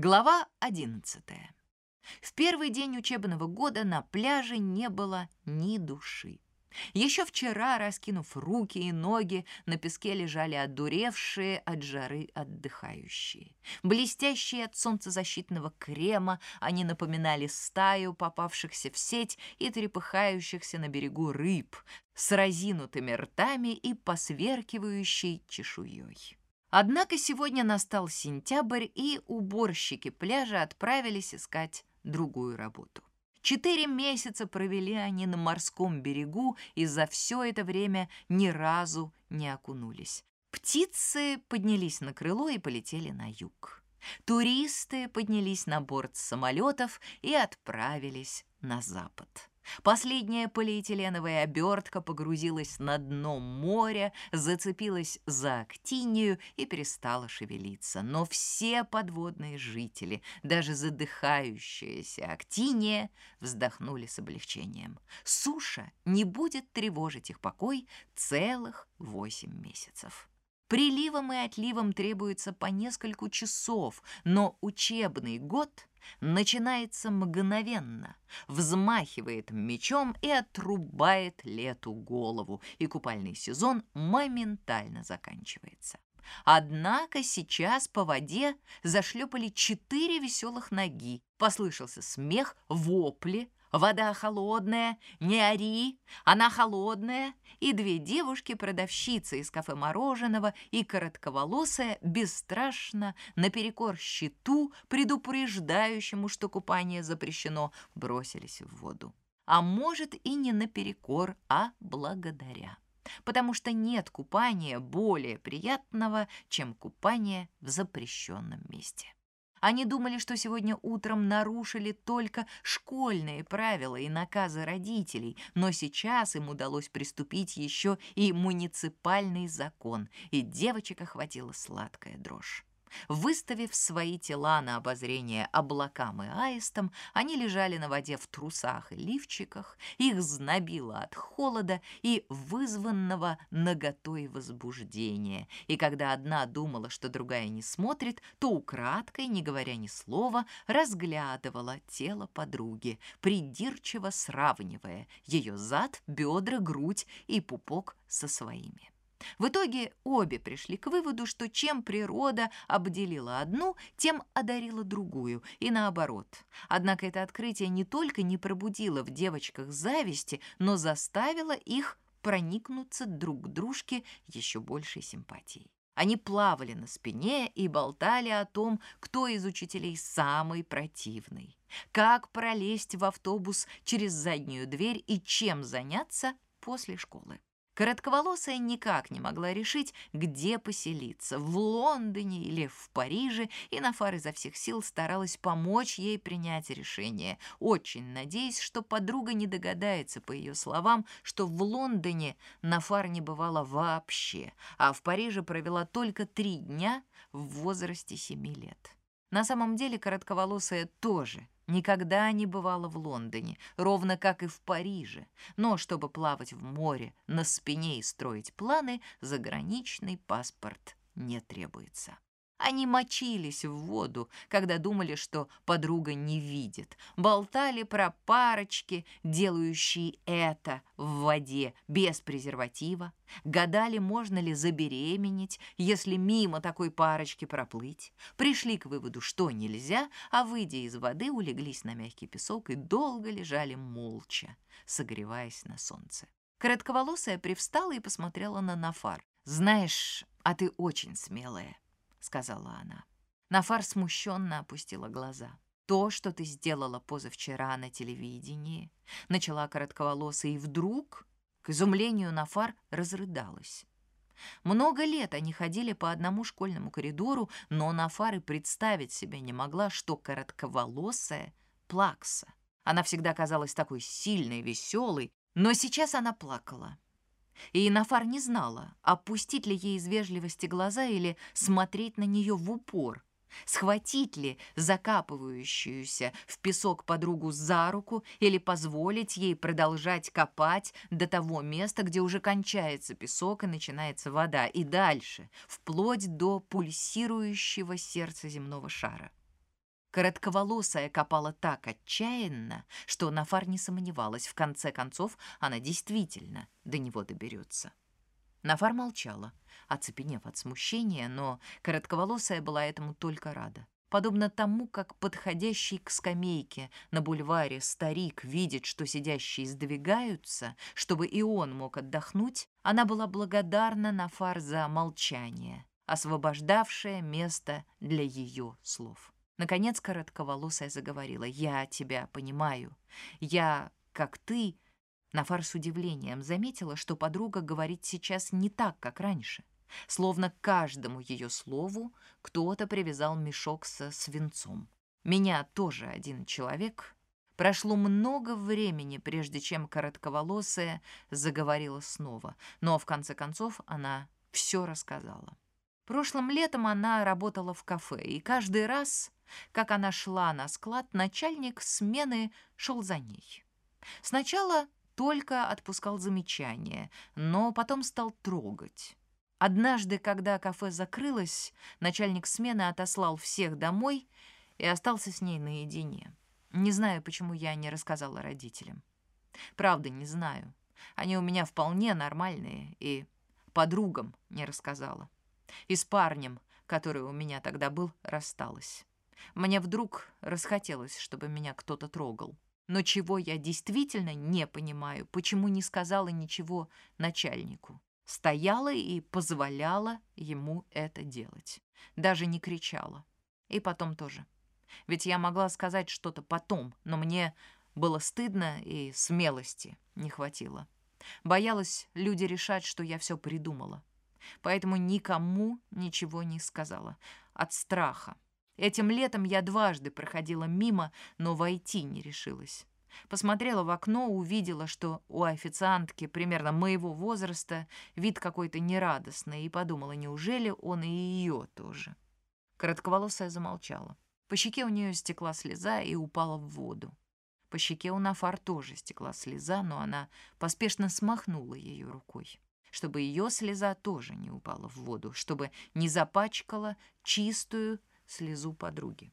Глава 11. В первый день учебного года на пляже не было ни души. Еще вчера, раскинув руки и ноги, на песке лежали одуревшие от жары отдыхающие. Блестящие от солнцезащитного крема, они напоминали стаю попавшихся в сеть и трепыхающихся на берегу рыб с разинутыми ртами и посверкивающей чешуей. Однако сегодня настал сентябрь, и уборщики пляжа отправились искать другую работу. Четыре месяца провели они на морском берегу и за все это время ни разу не окунулись. Птицы поднялись на крыло и полетели на юг. Туристы поднялись на борт самолетов и отправились на запад. Последняя полиэтиленовая обертка погрузилась на дно моря, зацепилась за актинию и перестала шевелиться. Но все подводные жители, даже задыхающаяся актиния, вздохнули с облегчением. Суша не будет тревожить их покой целых восемь месяцев. Приливом и отливом требуется по несколько часов, но учебный год начинается мгновенно, взмахивает мечом и отрубает лету голову, и купальный сезон моментально заканчивается. Однако сейчас по воде зашлепали четыре веселых ноги, послышался смех, вопли, Вода холодная, не ори, она холодная. И две девушки-продавщицы из кафе мороженого и коротковолосая бесстрашно, наперекор щиту, предупреждающему, что купание запрещено, бросились в воду. А может и не наперекор, а благодаря. Потому что нет купания более приятного, чем купание в запрещенном месте. Они думали, что сегодня утром нарушили только школьные правила и наказы родителей, но сейчас им удалось приступить еще и муниципальный закон, и девочек охватила сладкая дрожь. Выставив свои тела на обозрение облакам и аистам, они лежали на воде в трусах и лифчиках, их знобило от холода и вызванного наготой возбуждения. И когда одна думала, что другая не смотрит, то украдкой, не говоря ни слова, разглядывала тело подруги, придирчиво сравнивая ее зад, бедра, грудь и пупок со своими. В итоге обе пришли к выводу, что чем природа обделила одну, тем одарила другую, и наоборот. Однако это открытие не только не пробудило в девочках зависти, но заставило их проникнуться друг к дружке еще большей симпатией. Они плавали на спине и болтали о том, кто из учителей самый противный, как пролезть в автобус через заднюю дверь и чем заняться после школы. Коротковолосая никак не могла решить, где поселиться, в Лондоне или в Париже, и Нафар изо всех сил старалась помочь ей принять решение, очень надеясь, что подруга не догадается, по ее словам, что в Лондоне Нафар не бывала вообще, а в Париже провела только три дня в возрасте семи лет. На самом деле коротковолосая тоже никогда не бывала в Лондоне, ровно как и в Париже. Но чтобы плавать в море на спине и строить планы, заграничный паспорт не требуется. Они мочились в воду, когда думали, что подруга не видит. Болтали про парочки, делающие это в воде без презерватива. Гадали, можно ли забеременеть, если мимо такой парочки проплыть. Пришли к выводу, что нельзя, а, выйдя из воды, улеглись на мягкий песок и долго лежали молча, согреваясь на солнце. Коротковолосая привстала и посмотрела на Нафар. «Знаешь, а ты очень смелая». — сказала она. Нафар смущенно опустила глаза. «То, что ты сделала позавчера на телевидении», — начала коротковолосая, и вдруг, к изумлению Нафар, разрыдалась. Много лет они ходили по одному школьному коридору, но Нафар и представить себе не могла, что коротковолосая — плакса. Она всегда казалась такой сильной, веселой, но сейчас она плакала. И Нафар не знала, опустить ли ей из вежливости глаза или смотреть на нее в упор, схватить ли закапывающуюся в песок подругу за руку или позволить ей продолжать копать до того места, где уже кончается песок и начинается вода, и дальше, вплоть до пульсирующего сердца земного шара. Коротковолосая копала так отчаянно, что Нафар не сомневалась, в конце концов она действительно до него доберется. Нафар молчала, оцепенев от смущения, но коротковолосая была этому только рада. Подобно тому, как подходящий к скамейке на бульваре старик видит, что сидящие сдвигаются, чтобы и он мог отдохнуть, она была благодарна Нафар за молчание, освобождавшее место для ее слов. Наконец коротковолосая заговорила. «Я тебя понимаю. Я, как ты...» Нафар с удивлением заметила, что подруга говорит сейчас не так, как раньше. Словно к каждому ее слову кто-то привязал мешок со свинцом. Меня тоже один человек. Прошло много времени, прежде чем коротковолосая заговорила снова, но в конце концов она все рассказала. Прошлым летом она работала в кафе, и каждый раз, как она шла на склад, начальник смены шел за ней. Сначала только отпускал замечания, но потом стал трогать. Однажды, когда кафе закрылось, начальник смены отослал всех домой и остался с ней наедине. Не знаю, почему я не рассказала родителям. Правда, не знаю. Они у меня вполне нормальные, и подругам не рассказала. И с парнем, который у меня тогда был, рассталась. Мне вдруг расхотелось, чтобы меня кто-то трогал. Но чего я действительно не понимаю, почему не сказала ничего начальнику стояла и позволяла ему это делать. Даже не кричала. И потом тоже. Ведь я могла сказать что-то потом, но мне было стыдно и смелости не хватило. Боялась люди решать, что я все придумала. Поэтому никому ничего не сказала. От страха. Этим летом я дважды проходила мимо, но войти не решилась. Посмотрела в окно, увидела, что у официантки примерно моего возраста вид какой-то нерадостный, и подумала, неужели он и ее тоже. Коротковолосая замолчала. По щеке у нее стекла слеза и упала в воду. По щеке у Нафар тоже стекла слеза, но она поспешно смахнула ее рукой, чтобы ее слеза тоже не упала в воду, чтобы не запачкала чистую слезу подруги.